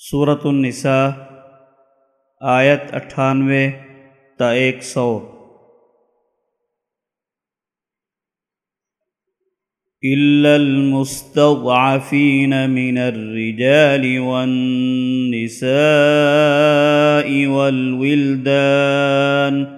صورت النساء آیت اٹھانوے تا ایک سو۔ إلا المستضعفين من الرجال والنساء والولدان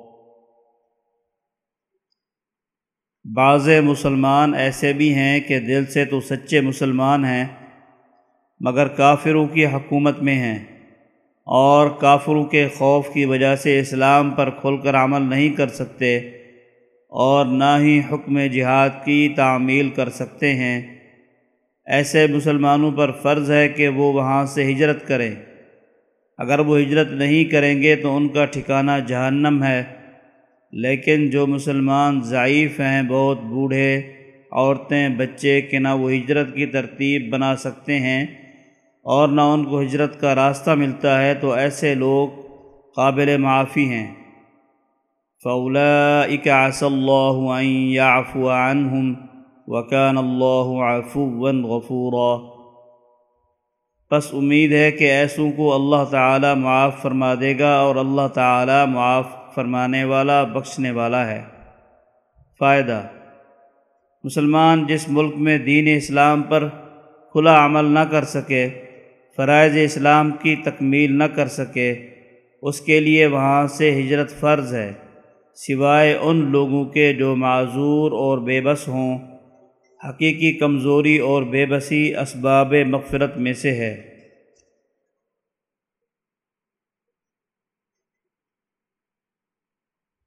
بعض مسلمان ایسے بھی ہیں کہ دل سے تو سچے مسلمان ہیں، مگر کافروں کی حکومت میں ہیں۔ اور کافروں کے خوف کی وجہ سے اسلام پر کھل کر عمل نہیں کر سکتے اور نہ ہی حکم جہاد کی تعمیل کر سکتے ہیں۔ ایسے مسلمانوں پر فرض ہے کہ وہ وہاں سے ہجرت کریں۔ اگر وہ ہجرت نہیں کریں گے تو ان کا ٹھکانہ جہنم ہے۔ لیکن جو مسلمان ضعیف ہیں، بہت بوڑھے عورتیں، بچے کہ نہ وہ ہجرت کی ترتیب بنا سکتے ہیں اور نہ ان کو ہجرت کا راستہ ملتا ہے، تو ایسے لوگ قابل معافی ہیں۔ فولا اکاص اللہ یافو عنہم وکان اللہ عفو غفورا۔ بس امید ہے کہ ایسوں کو اللہ تعالی معاف فرما دے گا اور اللہ تعالی معاف فرمانے والا، بخشنے والا ہے۔ فائدہ مسلمان جس ملک میں دین اسلام پر کھلا عمل نہ کر سکے، فرائض اسلام کی تکمیل نہ کر سکے، اس کے لیے وہاں سے ہجرت فرض ہے۔ سوائے ان لوگوں کے جو معذور اور بے بس ہوں، حقیقی کمزوری اور بے بسی اسباب مغفرت میں سے ہے۔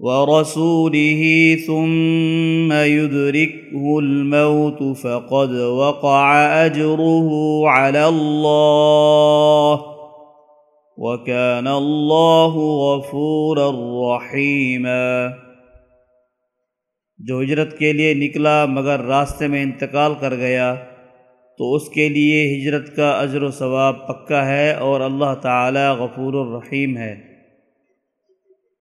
ورسوله ثم يدركه الموت فقد وقع اجره على الله وكان الله غفورا رحيما۔ جو ہجرت کے لیے نکلا مگر راستے میں انتقال کر گیا، تو اس کے لیے ہجرت کا اجر و ثواب پکا ہے اور اللہ تعالی غفور الرحیم ہے۔